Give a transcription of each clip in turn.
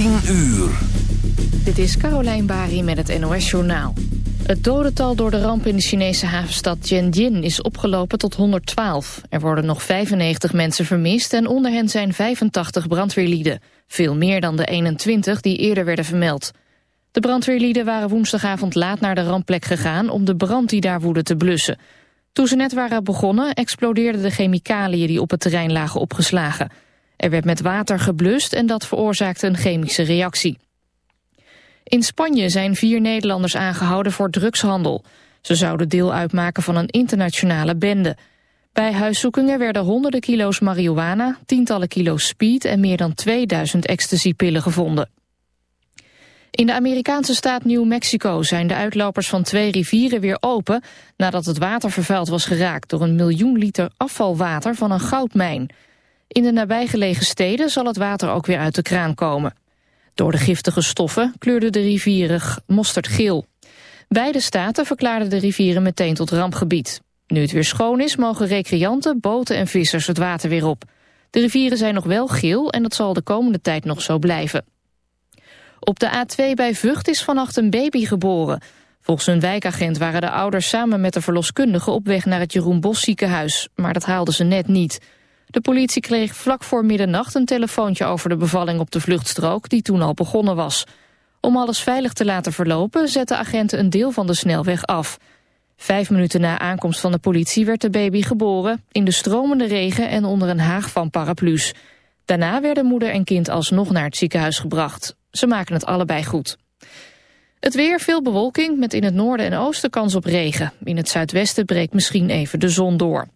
10 uur. Dit is Carolijn Bari met het NOS Journaal. Het dodental door de ramp in de Chinese havenstad Tianjin is opgelopen tot 112. Er worden nog 95 mensen vermist en onder hen zijn 85 brandweerlieden. Veel meer dan de 21 die eerder werden vermeld. De brandweerlieden waren woensdagavond laat naar de rampplek gegaan om de brand die daar woedde te blussen. Toen ze net waren begonnen explodeerden de chemicaliën die op het terrein lagen opgeslagen. Er werd met water geblust en dat veroorzaakte een chemische reactie. In Spanje zijn vier Nederlanders aangehouden voor drugshandel. Ze zouden deel uitmaken van een internationale bende. Bij huiszoekingen werden honderden kilo's marihuana, tientallen kilo's speed en meer dan 2000 ecstasypillen gevonden. In de Amerikaanse staat New Mexico zijn de uitlopers van twee rivieren weer open nadat het water vervuild was geraakt door een miljoen liter afvalwater van een goudmijn. In de nabijgelegen steden zal het water ook weer uit de kraan komen. Door de giftige stoffen kleurde de rivieren mosterdgeel. Beide staten verklaarden de rivieren meteen tot rampgebied. Nu het weer schoon is, mogen recreanten, boten en vissers het water weer op. De rivieren zijn nog wel geel en dat zal de komende tijd nog zo blijven. Op de A2 bij Vught is vannacht een baby geboren. Volgens een wijkagent waren de ouders samen met de verloskundige op weg naar het Jeroen Bos ziekenhuis, maar dat haalden ze net niet. De politie kreeg vlak voor middernacht een telefoontje over de bevalling op de vluchtstrook die toen al begonnen was. Om alles veilig te laten verlopen zetten agenten een deel van de snelweg af. Vijf minuten na aankomst van de politie werd de baby geboren... in de stromende regen en onder een haag van paraplu's. Daarna werden moeder en kind alsnog naar het ziekenhuis gebracht. Ze maken het allebei goed. Het weer, veel bewolking, met in het noorden en oosten kans op regen. In het zuidwesten breekt misschien even de zon door.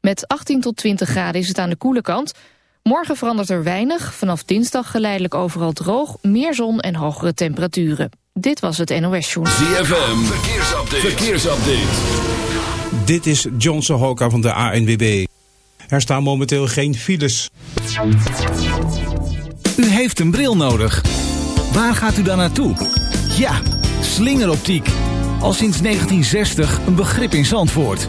Met 18 tot 20 graden is het aan de koele kant. Morgen verandert er weinig. Vanaf dinsdag geleidelijk overal droog, meer zon en hogere temperaturen. Dit was het NOS Journal. ZFM, verkeersupdate. verkeersupdate. Dit is John Sohoka van de ANWB. Er staan momenteel geen files. U heeft een bril nodig. Waar gaat u dan naartoe? Ja, slingeroptiek. Al sinds 1960 een begrip in Zandvoort.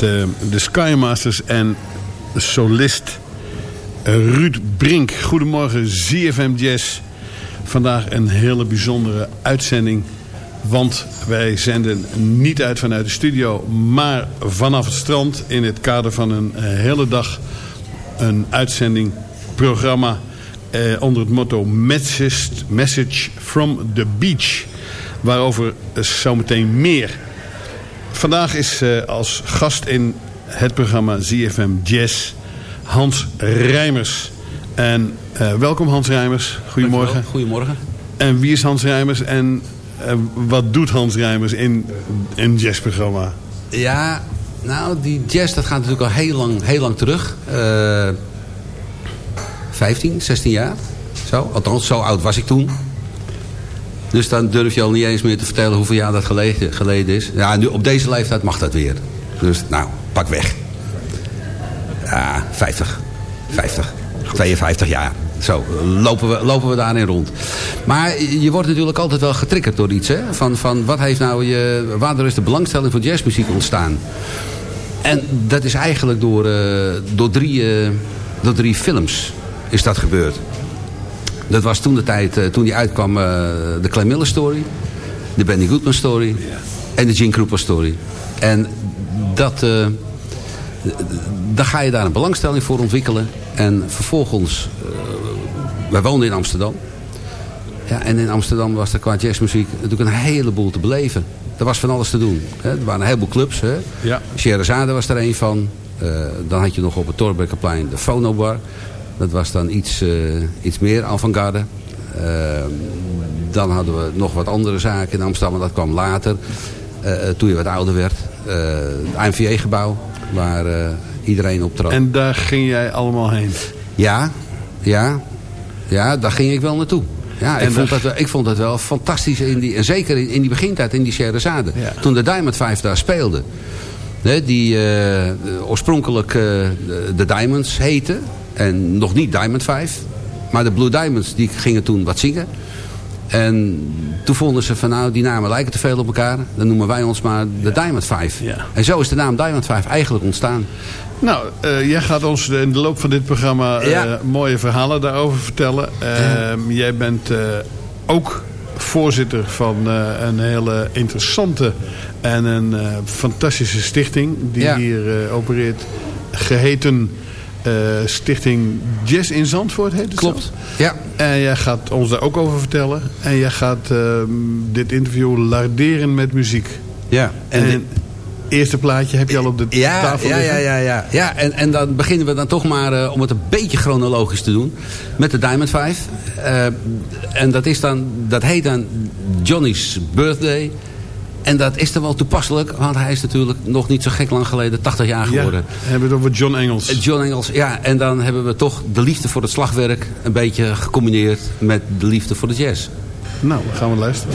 Met uh, de Skymasters en solist Ruud Brink. Goedemorgen ZFM Jazz. Vandaag een hele bijzondere uitzending. Want wij zenden niet uit vanuit de studio, maar vanaf het strand in het kader van een hele dag een uitzending, programma eh, onder het motto Message from the Beach. Waarover zometeen meer. Vandaag is uh, als gast in het programma ZFM Jazz Hans Rijmers. En uh, welkom Hans Rijmers. Goedemorgen. Goedemorgen. En wie is Hans Rijmers en uh, wat doet Hans Rijmers in een jazzprogramma? Ja, nou die jazz dat gaat natuurlijk al heel lang, heel lang terug. 15, 16 jaar. Zo, althans zo oud was ik toen. Dus dan durf je al niet eens meer te vertellen hoeveel jaar dat geleden, geleden is. Ja, nu op deze leeftijd mag dat weer. Dus nou, pak weg. Ja, 50. 50. 52 jaar. Zo, lopen we, lopen we daarin rond. Maar je wordt natuurlijk altijd wel getriggerd door iets. Hè? Van, van wat heeft nou je, waardoor is de belangstelling voor jazzmuziek ontstaan? En dat is eigenlijk door, uh, door, drie, uh, door drie films is dat gebeurd. Dat was toen de tijd, uh, toen die uitkwam, uh, de Clem Miller story. De Benny Goodman story. En de Gene Krupa story. En dat, uh, dan ga je daar een belangstelling voor ontwikkelen. En vervolgens, uh, wij woonden in Amsterdam. Ja, en in Amsterdam was er qua jazzmuziek natuurlijk een heleboel te beleven. Er was van alles te doen. Hè. Er waren een heleboel clubs. Hè. Ja. Scheherazade was er een van. Uh, dan had je nog op het Torbekkerplein de Fonobar. Dat was dan iets, uh, iets meer avant-garde. Uh, dan hadden we nog wat andere zaken in Amsterdam. Maar dat kwam later. toen je wat ouder werd. het IMVA-gebouw. Waar iedereen op trad. En daar ging jij allemaal heen? Ja, ja, ja, daar ging ik wel naartoe. Ja, ik vond, dat, ik vond dat wel fantastisch. In die, en zeker in, in die begintijd in die Scheherazade. Ja. Toen de Diamond 5 daar speelde. Hè, die uh, oorspronkelijk uh, de Diamonds heten. En nog niet Diamond 5. Maar de Blue Diamonds die gingen toen wat zingen. En toen vonden ze van nou, die namen lijken te veel op elkaar. Dan noemen wij ons maar de Diamond 5. Ja. En zo is de naam Diamond 5 eigenlijk ontstaan. Nou, uh, jij gaat ons in de loop van dit programma uh, ja. mooie verhalen daarover vertellen. Uh, jij bent ook voorzitter van een hele interessante en een fantastische stichting die hier opereert. Geheten Stichting Jazz in Zandvoort heet het Klopt, zo? ja. En jij gaat ons daar ook over vertellen. En jij gaat ehm, dit interview larderen met muziek. Ja. En, en eerste plaatje heb je al op de ja, tafel ja, liggen? Ja, ja, ja. ja en, en dan beginnen we dan toch maar, uh, om het een beetje chronologisch te doen, met de Diamond 5. Uh, en dat, is dan, dat heet dan Johnny's Birthday. En dat is dan wel toepasselijk, want hij is natuurlijk nog niet zo gek lang geleden 80 jaar geworden. Ja, we hebben het over John Engels. John Engels, ja. En dan hebben we toch de liefde voor het slagwerk een beetje gecombineerd met de liefde voor de jazz. Nou, gaan we luisteren.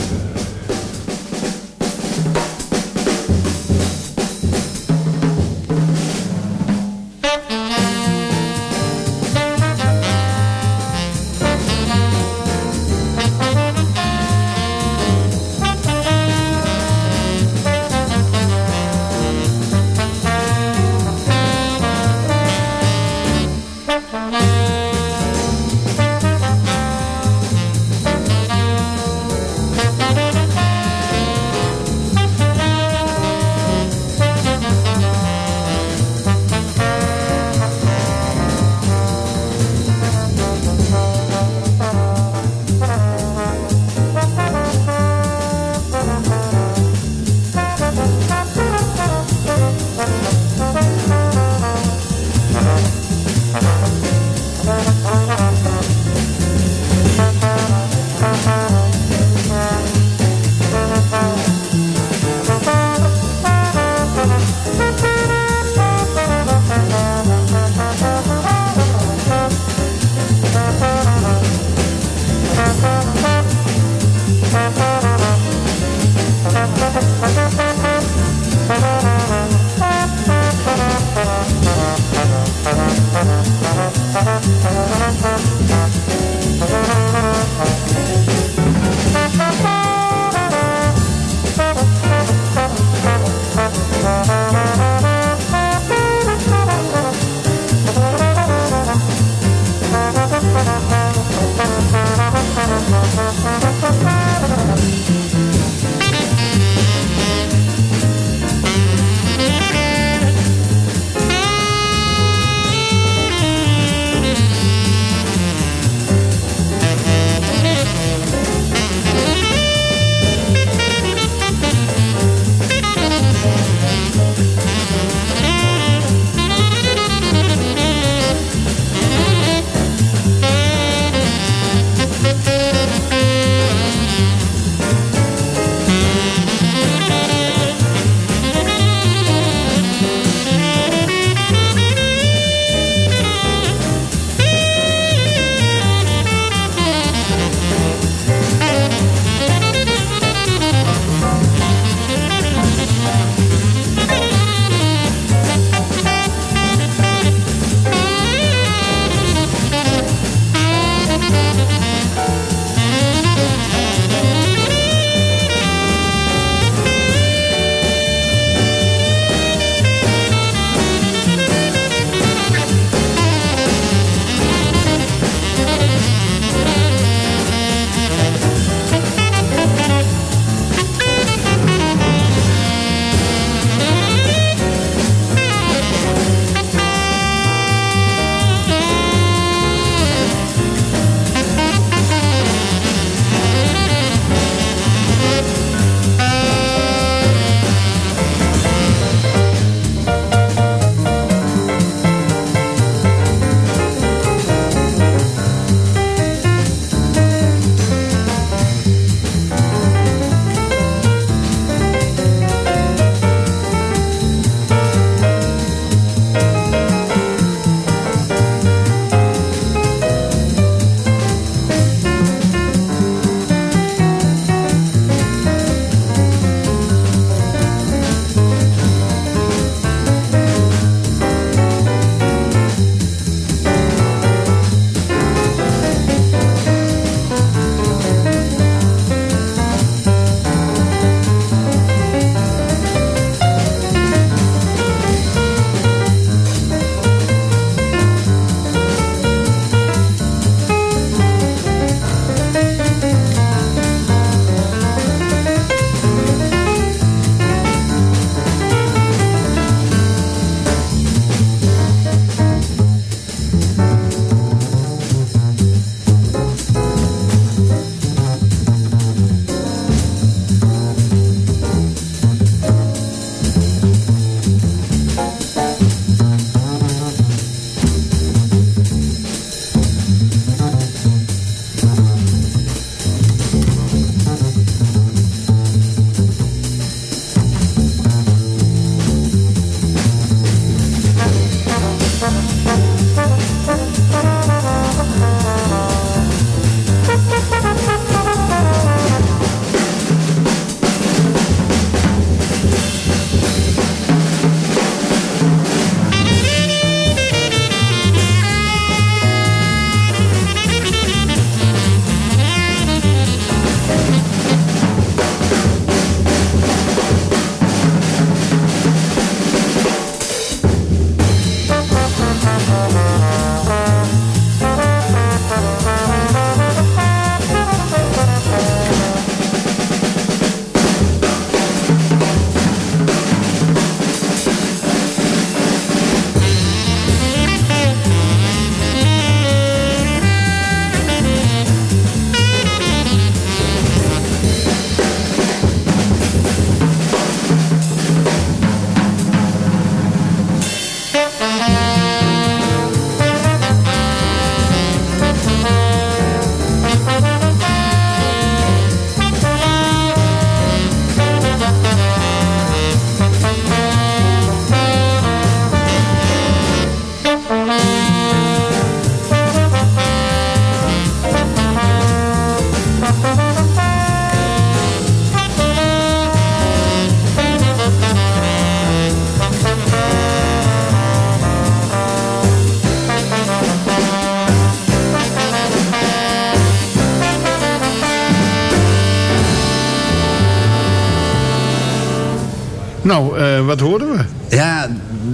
Wat hoorden we? Ja,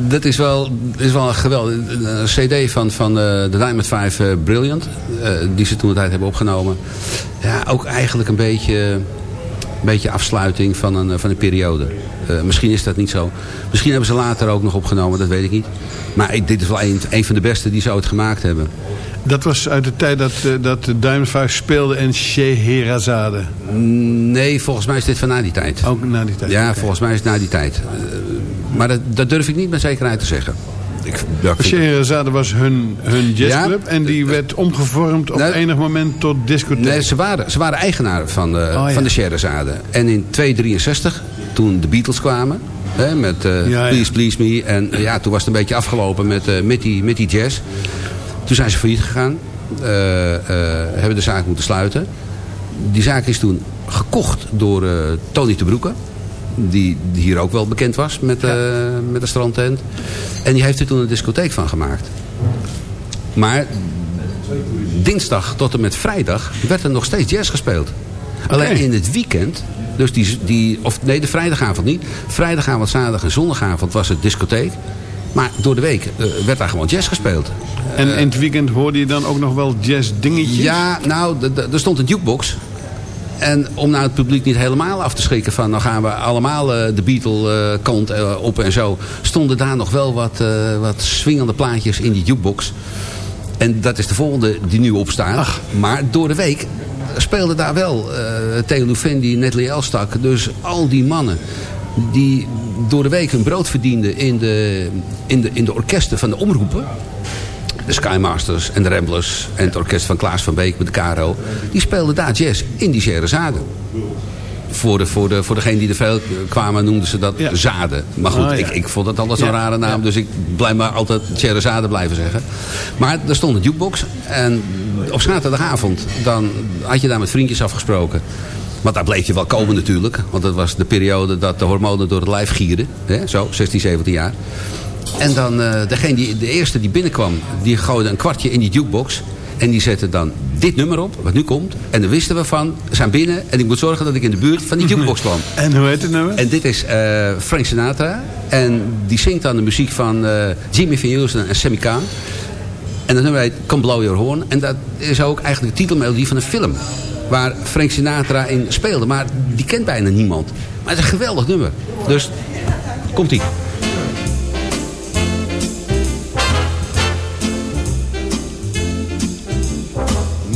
dat is wel, is wel geweldig. Een cd van, van uh, de Diamond 5 uh, Brilliant. die ze toen de tijd hebben opgenomen. Ja, ook eigenlijk een beetje, een beetje afsluiting van een, van een periode. misschien is dat niet zo. Misschien hebben ze later ook nog opgenomen, dat weet ik niet. Maar dit is wel een, een van de beste die ze ooit gemaakt hebben. Dat was uit de tijd dat, uh, dat 5 speelde en Scheherazade? Nee, volgens mij is dit van na die tijd. Ook na die tijd? Ja, volgens mij is het na die tijd. Uh, maar dat, dat, durf ik niet met zekerheid te zeggen. Ik, ja, Scheherazade was hun, hun jazzclub ja, en die werd omgevormd op nou, enig moment tot discotheek. Nee, ze waren, ze waren eigenaar van de, oh, ja. van de Scheherazade. En in 263, toen de Beatles kwamen... Hè, met uh, Please Please Me. En ja, toen was het een beetje afgelopen met, met, die, met die jazz. Toen zijn ze failliet gegaan. Uh, uh, hebben de zaak moeten sluiten. Die zaak is toen gekocht door uh, Tony de Broeke. Die, die, hier ook wel bekend was met, ja. met de strandtent. En die heeft er toen een discotheek van gemaakt. Maar dinsdag tot en met vrijdag werd er nog steeds jazz gespeeld. Okay. Alleen in het weekend, dus die, die, of nee, de vrijdagavond niet. Vrijdagavond, zaterdag en zondagavond was het discotheek. Maar door de week uh, werd daar gewoon jazz gespeeld. En uh, in het weekend hoorde je dan ook nog wel jazz dingetjes? Ja, nou, er stond een jukebox. En om nou het publiek niet helemaal af te schrikken van... nou gaan we allemaal uh, de Beatle-kant op en zo... stonden daar nog wel wat, wat swingende plaatjes in die jukebox. En dat is de volgende die nu opstaat. Ach. Maar door de week speelde daar wel Theo Luffendi, Natalie Elstak. Dus al die mannen die door de week hun brood verdienden in de, in de, in de orkesten van de omroepen. De Skymasters en de Ramblers en het orkest van Klaas van Beek met de Caro. Die speelden daar jazz in die Scheherazade. Voor, de, voor, de, voor degene die er veel kwamen noemden ze dat ja. zaden. Maar goed, oh, ja. ik, ik vond het altijd zo'n rare naam. Dus ik blijf maar altijd Scheherazade blijven zeggen. Maar er stond een jukebox. En op zaterdagavond dan had je daar met vriendjes afgesproken. Want daar bleef je wel komen natuurlijk. Want dat was de periode dat de hormonen door het lijf gierden. Hè? Zo, 16, 17 jaar. En dan, uh, degene die, de eerste die binnenkwam, die gooide een kwartje in die jukebox. En die zette dan dit nummer op, wat nu komt. En dan wisten we van, we zijn binnen. En ik moet zorgen dat ik in de buurt van die jukebox kwam. En hoe heet het nummer? En dit is uh, Frank Sinatra. En die zingt dan de muziek van uh, Jimmy Van Heusen en Sammy Cahn. En dat nummer heet Come Blow Your Horn. En dat is ook eigenlijk de titelmelodie van een film waar Frank Sinatra in speelde. Maar die kent bijna niemand. Maar het is een geweldig nummer. Dus, komt-ie.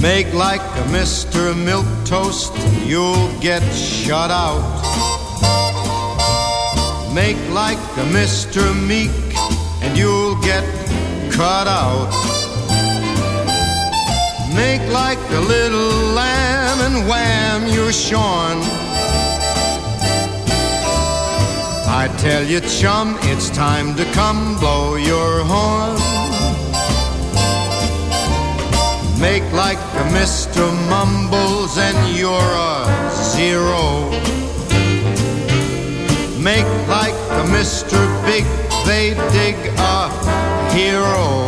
Make like a Mr. Milk Toast, you'll get shut out. Make like a Mr. Meek, and you'll get cut out. Make like a little lamb and wham, you're shorn. I tell you, chum, it's time to come blow your horn. Make like a Mr. Mumbles and you're a zero. Make like a Mr. Big, they dig a hero.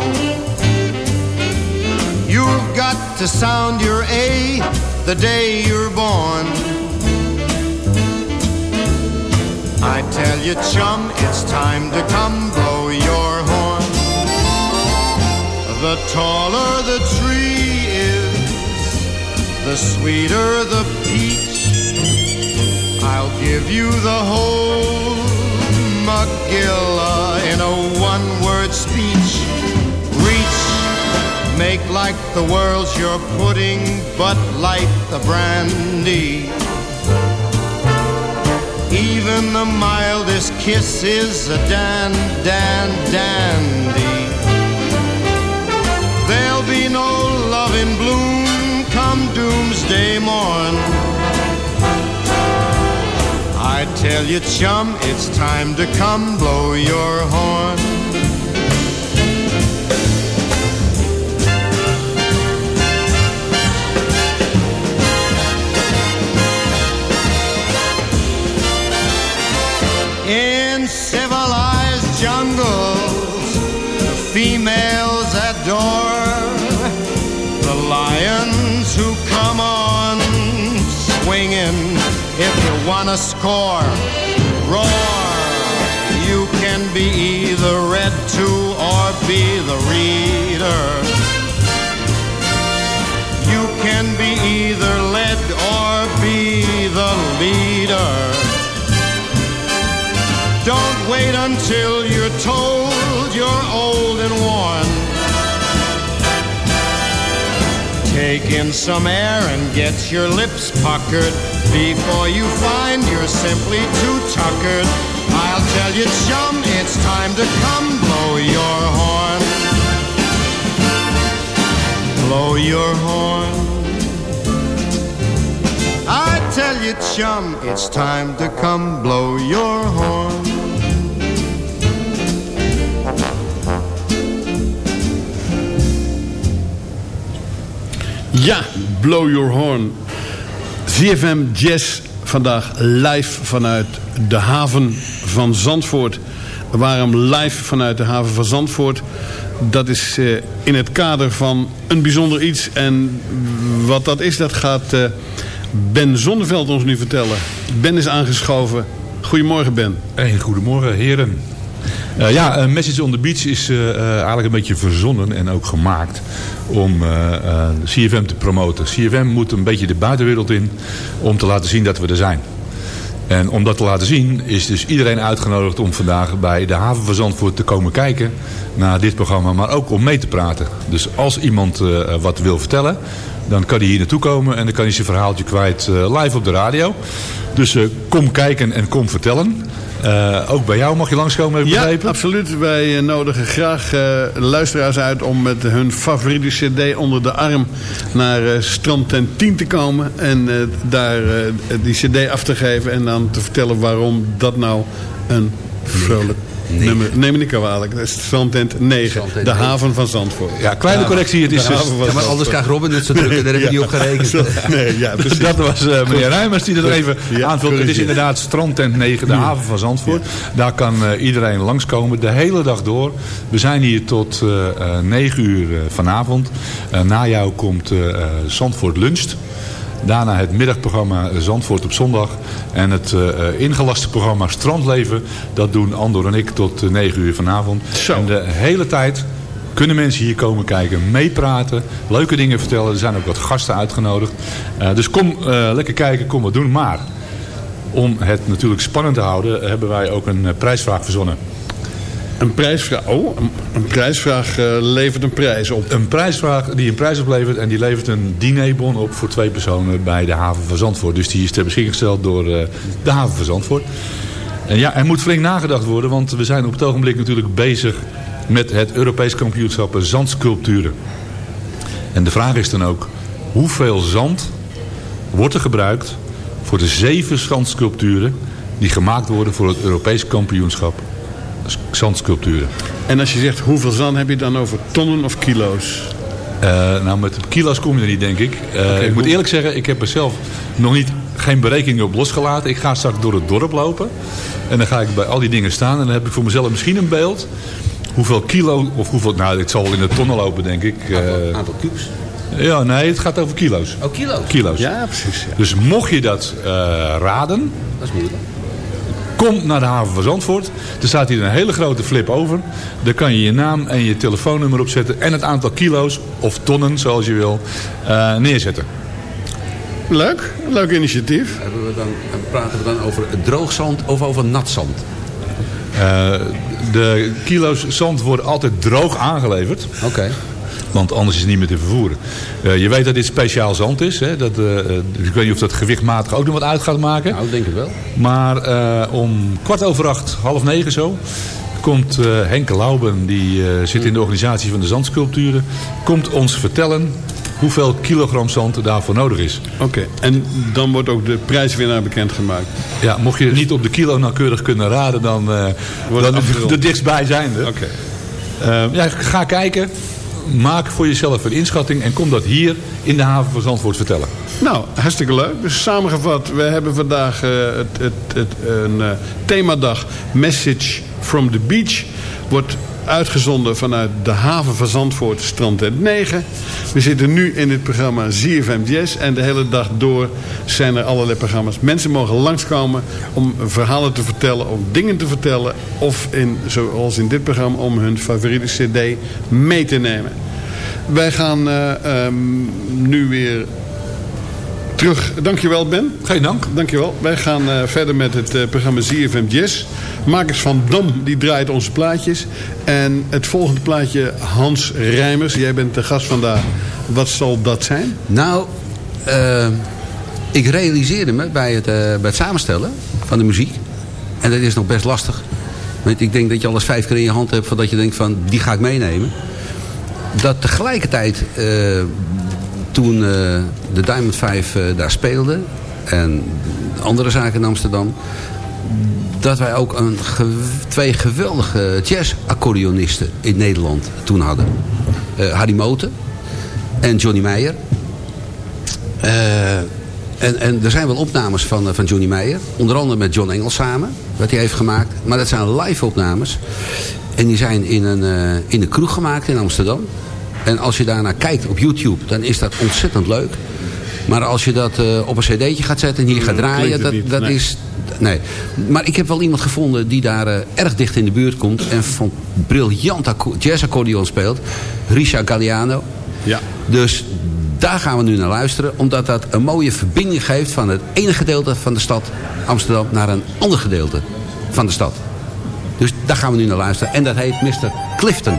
You've got to sound your A the day you're born. I tell you, chum, it's time to come blow your horn. The taller the tree is, the sweeter the peach. I'll give you the whole Magilla in a one-word speech. Make like the world's your pudding, but light the brandy. Even the mildest kiss is a dan, dan, dandy. There'll be no love in bloom come doomsday morn. I tell you, chum, it's time to come blow your horn. wanna score, roar. You can be either read to or be the reader. You can be either led or be the leader. Don't wait until you're told you're old and worn Take in some air and get your lips puckered before you find you're simply too tuckered. I'll tell you, chum, it's time to come blow your horn. Blow your horn. I tell you, chum, it's time to come blow your horn. Ja, Blow Your Horn. ZFM Jazz vandaag live vanuit de haven van Zandvoort. Waarom live vanuit de haven van Zandvoort? Dat is uh, in het kader van een bijzonder iets. En wat dat is, dat gaat uh, Ben Zonneveld ons nu vertellen. Ben is aangeschoven. Goedemorgen Ben. Hey, goedemorgen heren. Uh, ja, uh, Message on the Beach is uh, eigenlijk een beetje verzonnen en ook gemaakt om CFM te promoten. CFM moet een beetje de buitenwereld in om te laten zien dat we er zijn. En om dat te laten zien is dus iedereen uitgenodigd om vandaag bij de haven van Zandvoort te komen kijken naar dit programma. Maar ook om mee te praten. Dus als iemand wat wil vertellen, dan kan hij hier naartoe komen en dan kan hij zijn verhaaltje kwijt live op de radio. Dus kom kijken en kom vertellen. Uh, ook bij jou mag je langskomen, heb ik ja, begrepen? absoluut. Wij nodigen graag uh, luisteraars uit om met hun favoriete cd onder de arm naar uh, Strand ten 10 te komen. En daar die cd af te geven en dan te vertellen waarom dat nou een vrolijk. Nummer... Neem me niet kwalijk, dat is Strandtent 9. Strandtent de 9. haven van Zandvoort. Ja, kleine correctie. Het is dus, Ja, maar anders krijgt Robin het zo druk en daar heb ik niet op gerekend. Nee, ja, precies. dat was eh, meneer Rijmers die dat even aanvult. Het is inderdaad strandtent 9, de haven van Zandvoort. Daar kan eh, iedereen langskomen, de hele dag door. We zijn hier tot eh, eh, 9 uur vanavond. Na jou komt Zandvoort Luncht. Daarna het middagprogramma Zandvoort op zondag. En het eh, eh, ingelaste programma Strandleven. Dat doen Andor en ik tot eh, 9 uur vanavond. Zo. En de hele tijd kunnen mensen hier komen kijken, meepraten, leuke dingen vertellen. Er zijn ook wat gasten uitgenodigd. Eh, dus kom eh, lekker kijken, kom wat doen. Maar om het natuurlijk spannend te houden, hebben wij ook een eh, prijsvraag verzonnen. Een prijsvraag, oh, een, een prijsvraag eh, levert een prijs op. Een prijsvraag die een prijs oplevert en die levert een dinerbon op voor twee personen bij de haven van Zandvoort. Dus die is ter beschikking gesteld door eh, de haven van Zandvoort. En ja, er moet flink nagedacht worden, want we zijn op het ogenblik natuurlijk bezig met het Europees kampioenschap zandsculpturen. En de vraag is dan ook, hoeveel zand wordt er gebruikt voor de zeven zandsculpturen die gemaakt worden voor het Europees kampioenschap zandsculpturen? En als je zegt hoeveel zand heb je dan over tonnen of kilo's? Eh, nou, met kilo's kom je er niet, denk ik. Eh, ik moet eerlijk zeggen, ik heb er zelf nog niet, geen berekening op losgelaten. Ik ga straks door het dorp lopen. En dan ga ik bij al die dingen staan. En dan heb ik voor mezelf misschien een beeld. Hoeveel kilo, of hoeveel, nou, ik zal wel in de tonnen lopen, denk ik. Eh, Aantal cubes. ja, nee, het gaat over kilo's. Oh, kilo's. Kilo's. Ja, precies. ja. Dus mocht je dat eh, raden, Dat is moeilijk. Kom naar de haven van Zandvoort. Er staat hier een hele grote flip over. Daar kan je je naam en je telefoonnummer op zetten. En het aantal kilo's, of tonnen zoals je wil, eh, neerzetten. Leuk, leuk initiatief. Hebben we dan, praten we dan over droogzand of over nat zand? Eh, de kilo's zand worden altijd droog aangeleverd. Oké. Want anders is het niet meer te vervoeren. Eh, je weet dat dit speciaal zand is. Hè? Dat, eh, eh, dus ik weet niet of dat gewichtmatig ook nog wat uit gaat maken. Nou, ik denk het wel. Maar eh, om kwart over acht, half negen zo... komt eh, Henke Lauben, die eh, zit in de organisatie van de zandsculpturen... komt ons vertellen hoeveel kilogram zand er daarvoor nodig is. Oké, en dan wordt ook de prijswinnaar bekendgemaakt. Ja, mocht je niet op de kilo nauwkeurig kunnen raden... dan, eh Wordt dan het afgerond. de dichtstbijzijnde. Oké. Ja, ga kijken. Maak voor jezelf een inschatting... en kom dat hier in de haven van Zandvoort vertellen. Nou, hartstikke leuk. Dus samengevat, we hebben vandaag eh, het, het, het, een eh, themadag Message from the Beach. Wordt uitgezonden vanuit de haven van Zandvoort, strandtent 9. We zitten nu in het programma ZFM Jazz. En de hele dag door zijn er allerlei programma's. Mensen mogen langskomen om verhalen te vertellen, of dingen te vertellen. Of in, zoals in dit programma, om hun favoriete cd mee te nemen. Wij gaan eh, ehm, nu weer Terug, dankjewel Ben. Geen dank. Dankjewel. Wij gaan eh, verder met het eh, programma ZFM Jazz. Makers van Dam, die draait onze plaatjes. En het volgende plaatje, Hans Rijmers. Jij bent de gast vandaag. Wat zal dat zijn? Nou, eh, ik realiseerde me bij het, eh, bij het samenstellen van de muziek. En dat is nog best lastig. Want ik denk dat je alles vijf keer in je hand hebt voordat je denkt van die ga ik meenemen. Dat tegelijkertijd eh, toen eh, de Diamond 5 eh, daar speelde en andere zaken in Amsterdam. Dat wij ook een twee geweldige jazz-accordeonisten in Nederland toen hadden. Eh, Harry Moten en Johnny Meijer. En, en er zijn wel opnames van, van Johnny Meijer. Onder andere met John Engel samen. Wat hij heeft gemaakt. Maar dat zijn live opnames. En die zijn in een, in een kroeg gemaakt in Amsterdam. En als je daarnaar kijkt op YouTube. Dan is dat ontzettend leuk. Maar als je dat eh, op een cd'tje gaat zetten en hier gaat draaien. klinkt het Dat, dat nee. is... Nee. Maar ik heb wel iemand gevonden die daar eh, erg dicht in de buurt komt. En van briljant acco- jazzaccordeon speelt. Risha Galliano. Ja. Dus daar gaan we nu naar luisteren. Omdat dat een mooie verbinding geeft van het ene gedeelte van de stad Amsterdam naar een ander gedeelte van de stad. Dus daar gaan we nu naar luisteren. En dat heet Mr. Clifton.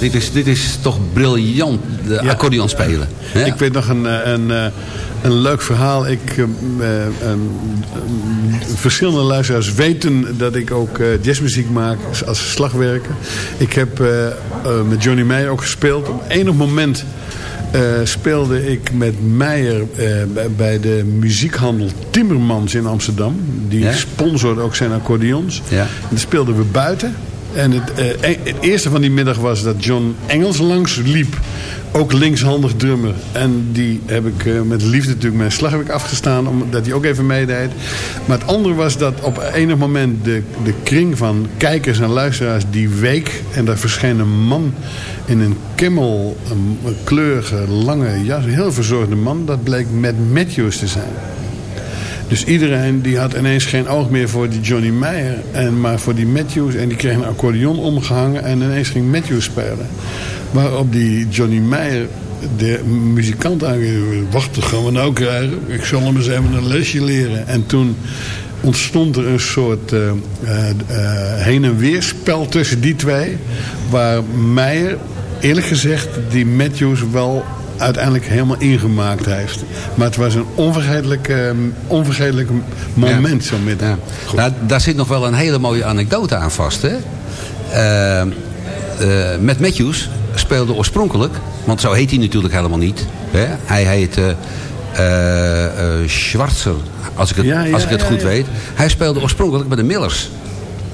Dit is, dit is toch briljant, de Ja. accordeon spelen. Ik weet nog een, eh, een, eh, een leuk verhaal. Ik, eh, verschillende luisteraars weten dat ik ook jazzmuziek maak als slagwerker. Ik heb met Johnny Meijer ook gespeeld. Op enig moment speelde ik met Meijer bij- de muziekhandel Timmermans in Amsterdam. Die Ja? sponsorde ook zijn accordeons. Ja. En dan speelden we buiten. En het, eh, e- het eerste van die middag was dat John Engels langs liep. Ook linkshandig drummer. En die heb ik eh, met liefde natuurlijk mijn slag heb ik afgestaan. Omdat hij ook even meedeed. Maar het andere was dat op enig moment de, de kring van kijkers en luisteraars die week. En daar verscheen een man in een kimmel, een, kleurige, lange jas. Heel verzorgde man. Dat bleek Matt Matthews te zijn. Dus iedereen die had ineens geen oog meer voor die Johnny Meyer. En maar voor die Matthews. En die kreeg een accordeon omgehangen. En ineens ging Matthews spelen. Waarop die Johnny Meyer de muzikant aangeeft. Wacht, dat gaan we nou krijgen. Ik zal hem eens even een lesje leren. En toen ontstond er een soort eh, eh, eh, heen en weer spel tussen die twee. Waar Meijer, eerlijk gezegd, die Matthews wel uiteindelijk helemaal ingemaakt heeft. Maar het was een onvergetelijk, eh, onvergetelijk moment zo. Ja. Nou, daar zit nog wel een hele mooie anekdote aan vast. Hè? Eh, eh, met Matthews speelde oorspronkelijk, want zo heet hij natuurlijk helemaal niet. Hè? Hij heet eh eh, eh, Schwarzer, als ik het, Ja, ja, als ik het ja, goed weet. Hij speelde oorspronkelijk bij de Millers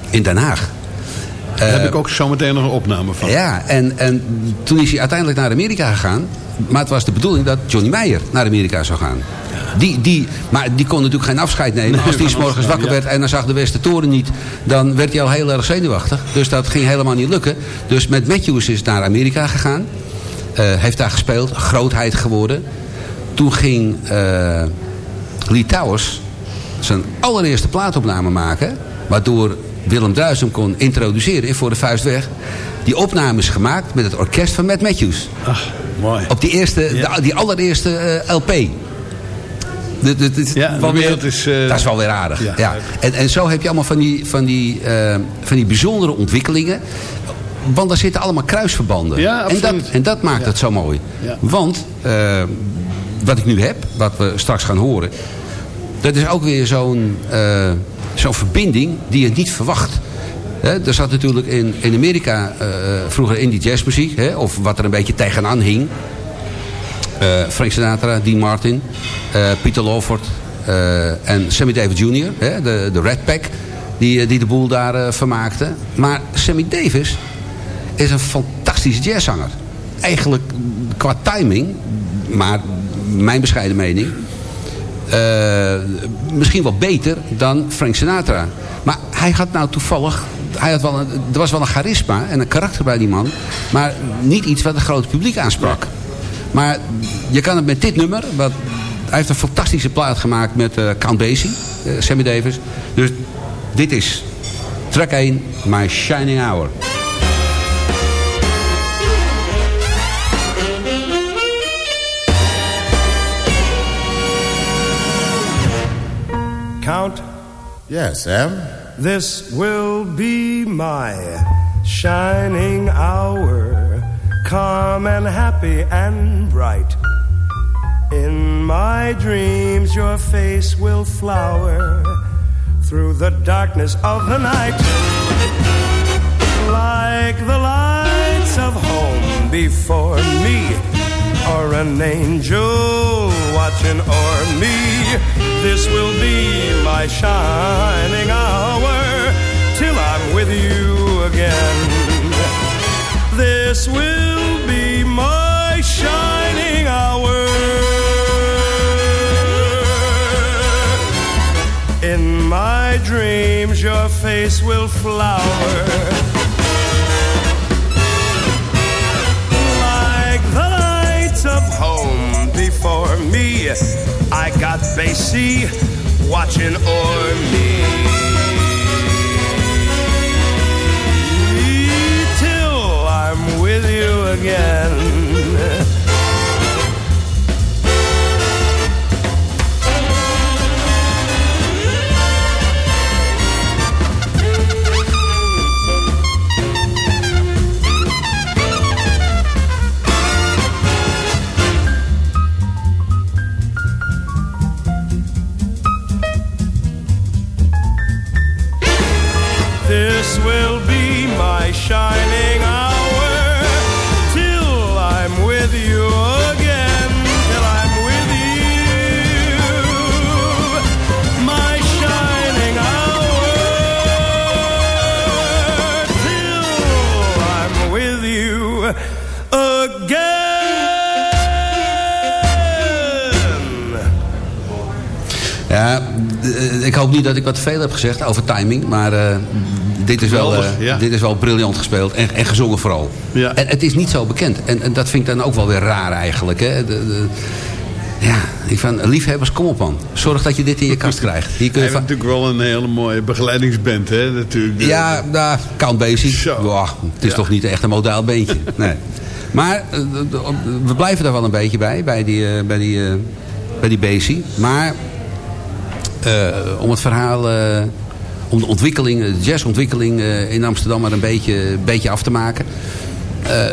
in Den Haag. Daar heb ik ook zometeen nog een opname van. Ja, en, en toen is hij uiteindelijk naar Amerika gegaan. Maar het was de bedoeling dat Johnny Meyer naar Amerika zou gaan. Die, die, maar die kon natuurlijk geen afscheid nemen. Nee, Als s morgens wakker ja. werd en dan zag de Westertoren niet... dan werd hij al heel erg zenuwachtig. Dus dat ging helemaal niet lukken. Dus met Matthews is naar Amerika gegaan. Eh, heeft daar gespeeld. Grootheid geworden. Toen ging eh, Lee Towers zijn allereerste plaatopname maken. Waardoor Willem Druis hem kon introduceren in Voor de Vuist Weg. Die opname is gemaakt met het orkest van Matt Matthews. Ach, mooi. Op die, eerste, Ja. de- die allereerste eh, LP. De, de, de- Ja, de wel weer- wereld is, eh, dat is wel weer aardig. ja. Ja. En, en zo heb je allemaal van die, van, die, eh, van die bijzondere ontwikkelingen. Want daar zitten allemaal kruisverbanden. Ja, en, dat, en dat maakt het zo mooi. Want wat ik nu heb, wat we straks gaan horen... dat is ook weer zo'n zo'n verbinding die je niet verwacht. Hè, er zat natuurlijk in, in Amerika eh, vroeger in die jazzmuziek... Of wat er een beetje tegenaan hing... Eh, Frank Sinatra, Dean Martin, eh, Peter Lawford en Sammy Davis Jr., de, de Red Pack, die, die de boel daar vermaakte. Maar Sammy Davis is een fantastische jazzzanger. Eigenlijk qua timing, maar mijn bescheiden mening, eh, misschien wel beter dan Frank Sinatra. Maar hij had nou toevallig... Hij had wel er was wel een charisma en een karakter bij die man. Maar niet iets wat het grote publiek aansprak. Maar je kan het met dit nummer... Wat, hij heeft een fantastische plaat gemaakt met eh, Count Basie, eh, Sammy Davis. Dus dit is track 1, My Shining Hour. Yes, Sam? this will be my shining hour, calm and happy and bright. In my dreams, your face will flower through the darkness of the night. Like the lights of home before me, or an angel watching o'er me. This will be my shining hour till I'm with you again. This will be my shining hour. In my dreams, your face will flower. Lights of home before me, I got Basie watching o'er me. Till I'm with you again. Shining ik hoop niet dat ik wat veel heb gezegd over timing. Maar eh, dit, is wel, eh, ja. dit is wel briljant gespeeld. En, en gezongen vooral. Ja. En het is niet zo bekend. En, en dat vind ik dan ook wel weer raar eigenlijk. Hè? De, de- ja, ik van liefhebbers, kom op man. Zorg dat je dit in je kast krijgt. Hier kun Hij je heeft van, natuurlijk wel een hele mooie begeleidingsband, hè? Natuurlijk. Ja, nou, Count Basie. Wow, het is toch niet echt een modaal beentje. Nee. Maar eh, we blijven er wel een beetje bij, bij die, eh, bij die, eh, bij die Basie. Maar eh, om het verhaal, eh, om de ontwikkeling, jazzontwikkeling eh, in Amsterdam maar een beetje, beetje af te maken. Eh,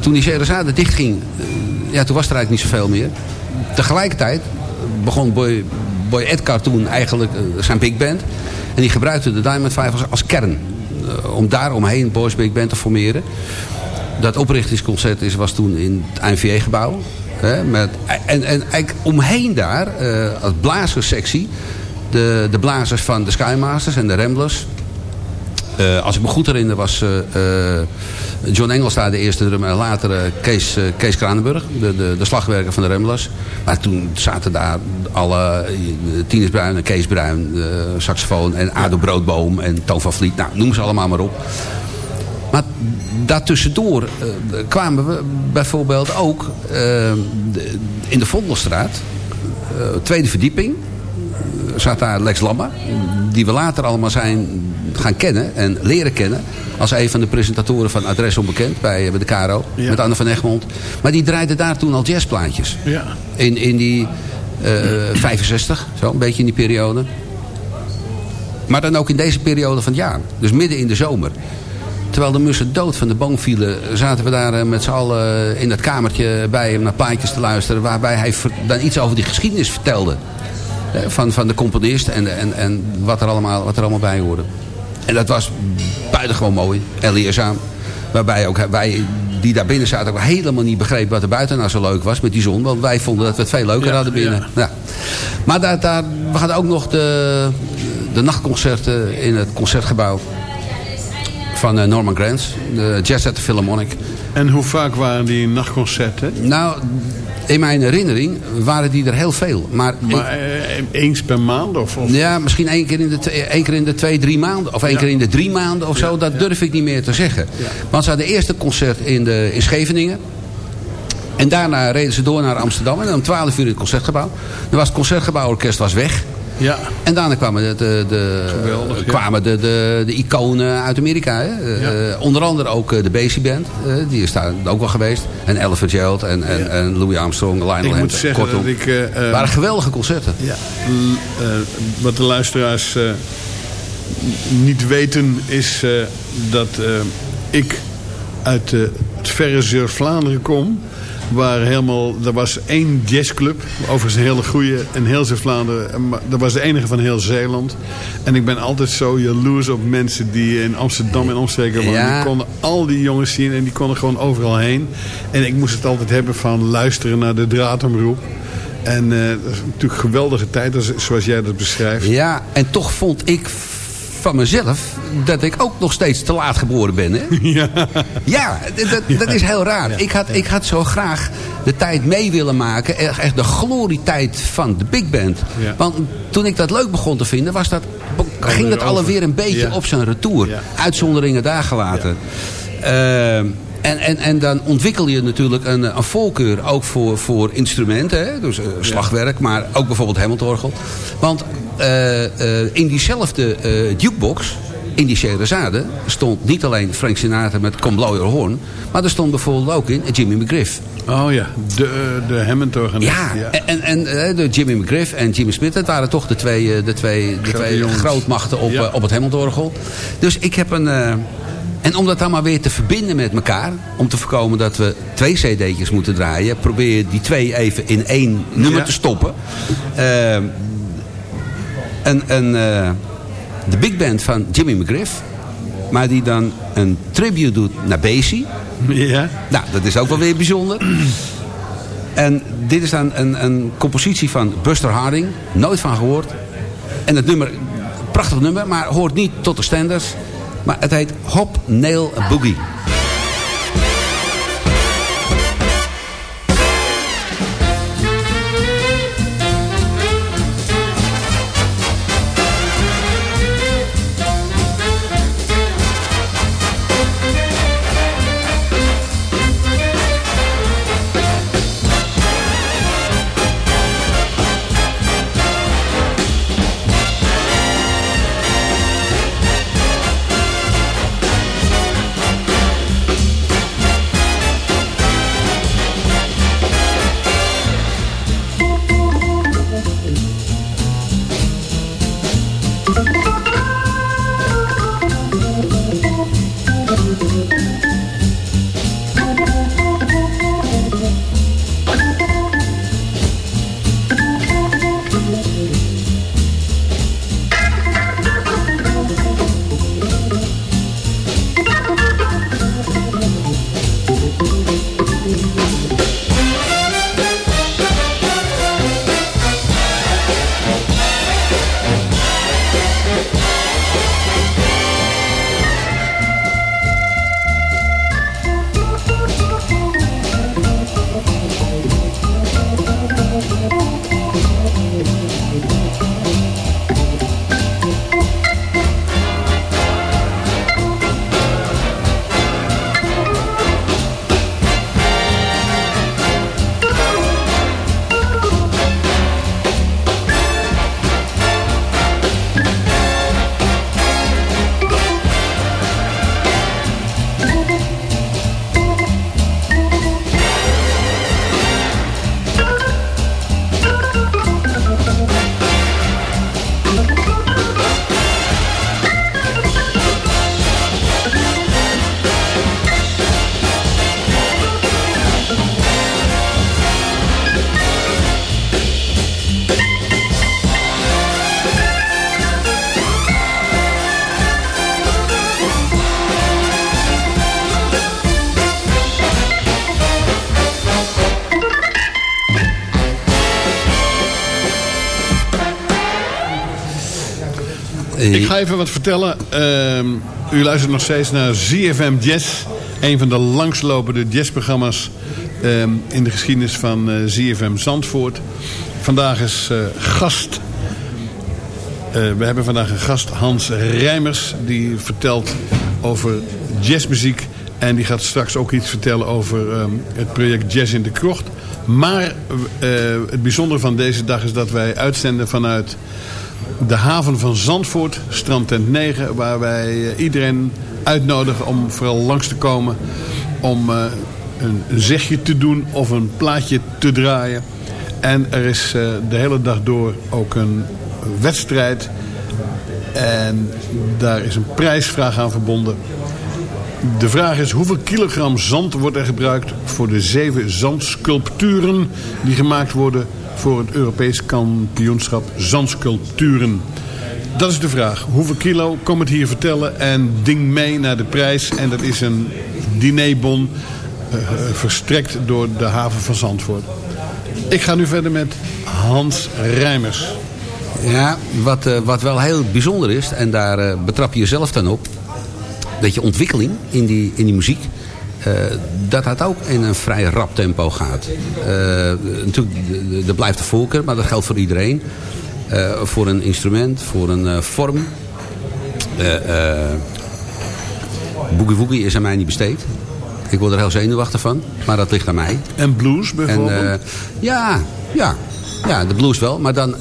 toen die Sherazade dichtging, eh, ja, toen was er eigenlijk niet zoveel meer. Tegelijkertijd begon Boy, Boy Edgar toen eigenlijk eh, zijn big band. En die gebruikte de Diamond Five als, kern. eh, om daar omheen Boys Big Band te formeren. Dat oprichtingsconcert is, was toen in het NVA-gebouw. Met, en, en eigenlijk omheen daar, eh, als blazerssectie... De, de blazers van de Skymasters en de Ramblers... Eh, als ik me goed herinner was eh, John Engelstra de eerste drummer. En later Kees, Kees Kranenburg, de, de, de slagwerker van de Ramblers. Maar toen zaten daar alle uh, Tinus Bruin en Kees Bruin, saxofoon. En Ado Broodboom en Toon van Vliet. Nou, noem ze allemaal maar op. Maar daartussendoor eh, kwamen we bijvoorbeeld ook eh, in de Vondelstraat. eh, tweede verdieping zat daar Lex Lammer. Die we later allemaal zijn gaan kennen en leren kennen. Als een van de presentatoren van Adres Onbekend bij, bij de Caro. Ja. Met Anne van Egmond. Maar die draaide daar toen al jazzplaatjes. Ja. In, in die eh 65, zo een beetje in die periode. Maar dan ook in deze periode van het jaar. Dus midden in de zomer. Terwijl de mussen dood van de boom vielen... zaten we daar eh, met z'n allen in dat kamertje bij hem naar plaatjes te luisteren... waarbij hij dan iets over die geschiedenis vertelde. Eh, Van, van de componist en, en, en wat, er allemaal, wat er allemaal bij hoorde. En dat was buitengewoon mooi en leerzaam. Waarbij ook wij die daar binnen zaten ook helemaal niet begrepen wat er buiten nou zo leuk was met die zon. Want wij vonden dat we het veel leuker Ja, hadden binnen. Ja. Maar daar, daar, we hadden ook nog de, de nachtconcerten in het concertgebouw van eh, Norman Granz. De Jazz at the Philharmonic. En hoe vaak waren die nachtconcerten? Nou, in mijn herinnering waren die er heel veel. Maar, Maar eh, eens per maand? Of, of? ja, misschien één keer, in de één keer in de twee, drie maanden. Of één Ja. keer in de drie maanden of zo. Dat durf ik niet meer te zeggen. Want ze hadden eerst een concert in, de, in Scheveningen. En daarna reden ze door naar Amsterdam. En dan om 12 uur in het concertgebouw. Dan was het concertgebouworkest was weg. Ja. En daarna kwamen de, de, de, Geweldig, ja. kwamen de, de, de iconen uit Amerika. Hè? Eh, onder andere ook eh, de Basie Band. eh, die is daar ook wel geweest. En Ella Fitzgerald en, en, en Louis Armstrong, Lionel Ik moet Hampton. zeggen Kortom, dat ik... eh, eh, het waren geweldige concerten. Ja, eh, wat de luisteraars eh, niet weten is eh, dat eh, ik uit eh, het verre Zuid-Vlaanderen kom. Waar helemaal, er was één jazzclub, overigens een hele goede, in heel Zuid-Vlaanderen. Dat was de enige van heel Zeeland. En ik ben altijd zo jaloers op mensen die in Amsterdam en omstreken wonen. Ja. Die konden al die jongens zien en die konden gewoon overal heen. En ik moest het altijd hebben van luisteren naar de draadomroep. En eh, dat is natuurlijk een geweldige tijd, als- zoals jij dat beschrijft. Ja, en toch vond ik van mezelf dat ik ook nog steeds te laat geboren ben. Hè? Ja. Ja, dat, dat is heel raar. Ik, had, ik had zo graag de tijd mee willen maken. Echt de glorietijd van de big band. Ja. Want toen ik dat leuk begon te vinden, was dat, ging over. alweer een beetje op zijn retour. Uitzonderingen daar gelaten. Ehm, en, en, en dan ontwikkel je natuurlijk een, een voorkeur ook voor, voor instrumenten. Hè? Dus eh, slagwerk, maar ook bijvoorbeeld Hammondorgel. Want eh, eh, in diezelfde eh jukebox, in die Sherazade, stond niet alleen Frank Sinatra met Come Blow Your Horn. Maar er stond bijvoorbeeld ook in Jimmy McGriff. Oh ja, de, eh, de. Ja, en, en eh, de Jimmy McGriff en Jimmy Smith, dat waren toch de twee, eh, de twee, de twee grootmachten op, Ja. eh, op het Hammondorgel. Dus ik heb een... en om dat dan maar weer te verbinden met elkaar... om te voorkomen dat we twee cd'tjes moeten draaien... probeer je die twee even in één nummer Ja. te stoppen. Eh, en en eh, de big band van Jimmy McGriff... maar die dan een tribute doet naar Basie. Ja. Nou, dat is ook wel weer bijzonder. En dit is dan een, een compositie van Buster Harding. Nooit van gehoord. En het nummer, prachtig nummer, maar hoort niet tot de standards. Maar het heet Hop Nail Boogie. Ga even wat vertellen. Ehm, u luistert nog steeds naar ZFM Jazz. Een van de langslopende jazzprogramma's ehm, in de geschiedenis van eh, ZFM Zandvoort. Vandaag is eh, gast... eh, we hebben vandaag een gast, Hans Rijmers. Die vertelt over jazzmuziek. En die gaat straks ook iets vertellen over ehm, het project Jazz in de Krocht. Maar het bijzondere van deze dag is dat wij uitzenden vanuit de haven van Zandvoort, strandtent 9... waar wij eh, iedereen uitnodigen om vooral langs te komen... om eh, een zegje te doen of een plaatje te draaien. En er is eh, de hele dag door ook een wedstrijd. En daar is een prijsvraag aan verbonden. De vraag is hoeveel kilogram zand wordt er gebruikt voor de zeven zandsculpturen die gemaakt worden voor het Europees kampioenschap zandsculpturen. Dat is de vraag. Hoeveel kilo? Kom het hier vertellen en ding mee naar de prijs. En dat is een dinerbon eh, verstrekt door de haven van Zandvoort. Ik ga nu verder met Hans Rijmers. Ja, wat, eh, wat wel heel bijzonder is, en daar eh, betrap je jezelf dan op... dat je ontwikkeling in die, in die muziek... eh, dat dat ook in een vrij rap tempo gaat. Eh, natuurlijk, er blijft de voorkeur, maar dat geldt voor iedereen. Eh, voor een instrument, voor een vorm. Boogie Woogie is aan mij niet besteed. Ik word er heel zenuwachtig van, maar dat ligt aan mij. En blues bijvoorbeeld? En, ja, ja, ja, de blues wel. Maar dan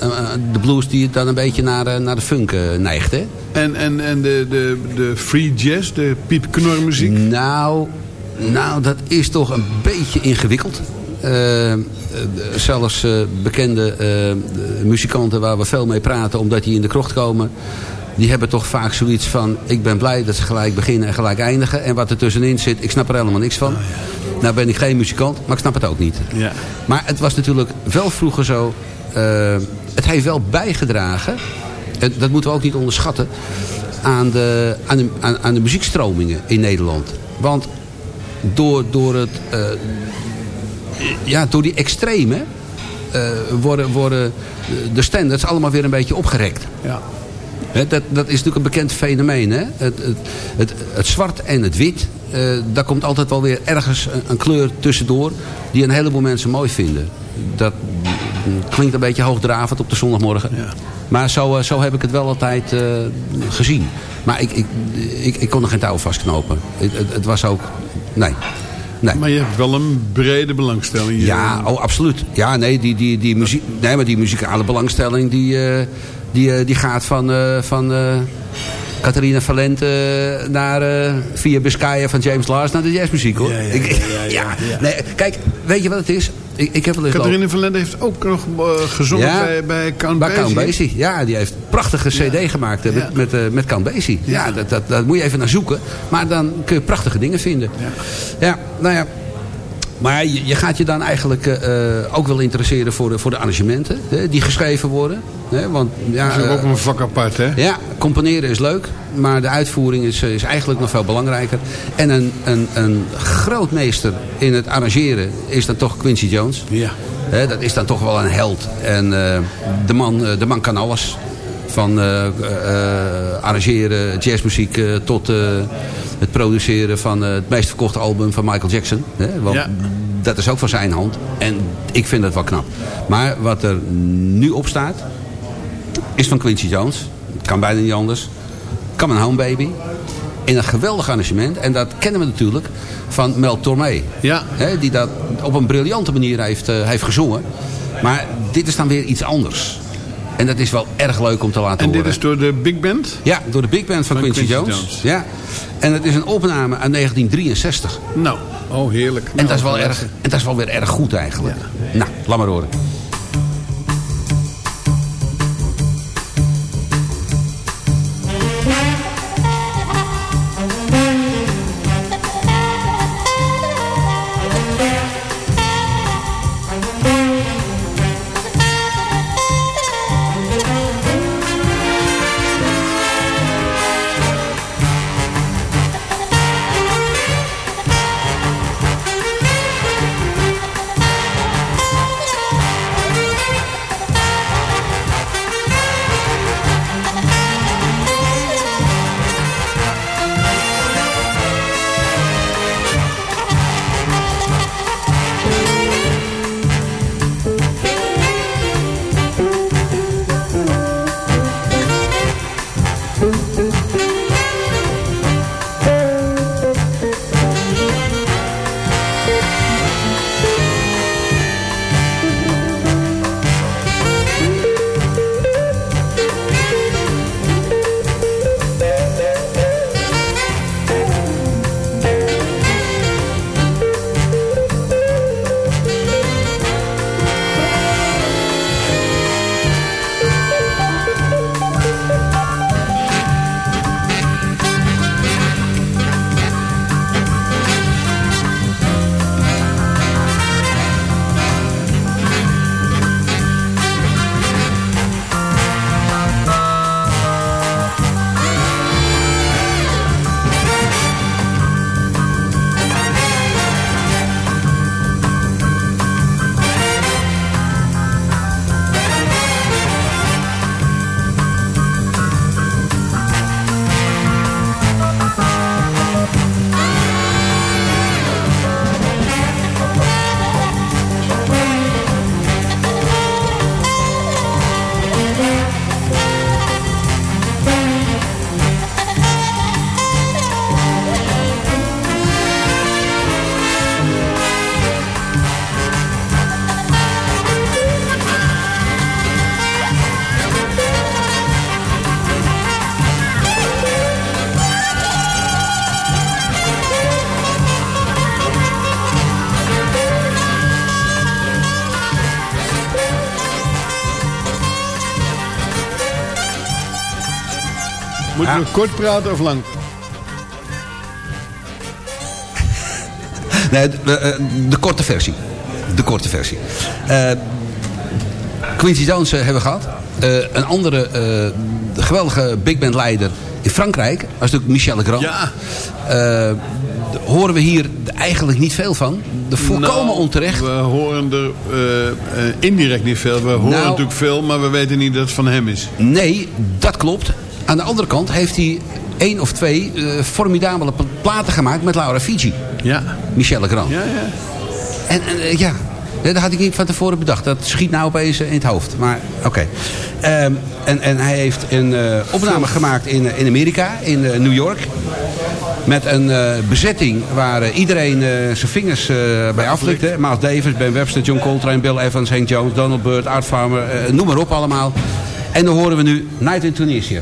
de blues die dan een beetje naar, naar de funk neigt, hè? En, en, en de, de, de free jazz, de piepknormuziek? Nou, nou, dat is toch een beetje ingewikkeld. Eh, eh, zelfs eh, bekende muzikanten waar we veel mee praten... omdat die in de krocht komen... die hebben toch vaak zoiets van... ik ben blij dat ze gelijk beginnen en gelijk eindigen. En wat er tussenin zit, ik snap er helemaal niks van. Nou ben ik geen muzikant, maar ik snap het ook niet. Ja. Maar het was natuurlijk wel vroeger zo... het heeft wel bijgedragen... en dat moeten we ook niet onderschatten... aan de, aan de, aan, aan de muziekstromingen in Nederland. Want door, door, het, eh, ja, door die extreme eh, worden, worden de standards allemaal weer een beetje opgerekt. Ja. Dat, dat is natuurlijk een bekend fenomeen. Hè? Het, het, het, het zwart en het wit, eh, daar komt altijd wel weer ergens een, een kleur tussendoor... die een heleboel mensen mooi vinden. Dat klinkt een beetje hoogdravend op de zondagmorgen. Ja. Maar zo, zo heb ik het wel altijd gezien. Maar ik, ik, ik, ik kon er geen touw vastknopen. Het, het, het was ook... Nee. nee. Maar je hebt wel een brede belangstelling. Ja, oh, absoluut. Ja, nee, die, die, die, muziek, nee maar die muzikale belangstelling... die, eh, die, eh, die gaat van, eh, van Catharina Valente naar via Biscaya van James Lars naar de jazzmuziek, hoor. Ja, ja, Ik- ja, ja, ja, ja. Nee, kijk, weet je wat het is? Ik, ik heb wel eens Lende heeft ook nog eh, gezongen Ja. bij, bij Count bij Basie. Count Basie. Ja, die heeft een prachtige cd gemaakt eh, met, Ja. met, eh, met Count Basie. Ja, dat, dat, dat moet je even naar zoeken. Maar dan kun je prachtige dingen vinden. Ja, nou ja. Maar je, je gaat je dan eigenlijk eh, eh, ook wel interesseren voor de, voor de arrangementen hè, die geschreven worden. Hè, want, ja, Dat is eh, ook een vak apart, hè? ja, componeren is leuk, maar de uitvoering is, eh, is eigenlijk nog veel belangrijker. En een, een, een grootmeester in het arrangeren is dan toch Quincy Jones. Ja. Hè, dat is dan toch wel een held. En eh, de, man, eh, de man kan alles. Van eh, eh, arrangeren, jazzmuziek eh, tot eh, het produceren van eh, het meest verkochte album van Michael Jackson. Hè? Want Ja. dat is ook van zijn hand. En ik vind dat wel knap. Maar wat er nu op staat, is van Quincy Jones. Het kan bijna niet anders. Come on Home Baby. In een geweldig arrangement. En dat kennen we natuurlijk van Mel Tormé. Ja. Hè, die dat op een briljante manier heeft, eh, heeft gezongen. Maar dit is dan weer iets anders. En dat is wel erg leuk om te laten En horen. dit is door de Big Band? Ja, door de big band van, Van Quincy, Quincy Jones. Jones. Ja. En het is een opname uit 1963. Nou, oh heerlijk. En, Nou, dat is wel gelijk. erg, en dat is wel weer erg goed eigenlijk. Nou, laat maar horen. Moeten we kort praten of lang? Nee, de, eh, de korte versie. De korte versie. Eh, Quincy Jones hebben we gehad. Eh, een andere uh, geweldige big band leider in Frankrijk. was natuurlijk Michel Legrand. Ja. Uh, horen we hier eigenlijk niet veel van. De volkomen nou, onterecht. We horen er indirect niet veel. We horen Nou. natuurlijk veel, maar we weten niet dat het van hem is. Nee, dat klopt. Aan de andere kant heeft hij één of twee uh, formidabele platen gemaakt met Laura Fiji. Ja. Michel Legrand. Ja, ja. En uh, ja, dat had ik niet van tevoren bedacht. Dat schiet nou opeens in het hoofd. Maar oké. Okay. Um, en, en hij heeft een uh, opname gemaakt in, in Amerika, in New York. Met een uh, bezetting waar iedereen zijn vingers bij aflikte. Miles Davis, Ben Webster, John Coltrane, Bill Evans, Hank Jones, Donald Byrd, Art Farmer. noem maar op allemaal. En dan horen we nu Night in Tunisia.